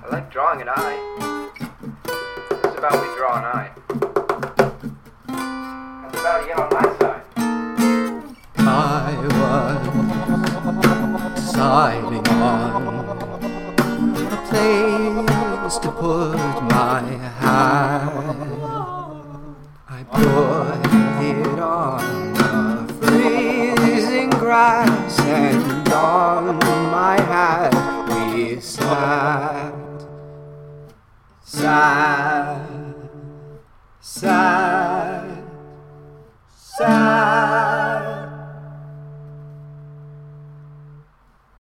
I like drawing an eye. It's about we draw an eye. That's about it on my side. I was signing on a place to put my hat. I put on the freezing grass, and on my hat we sat. Sad, sad.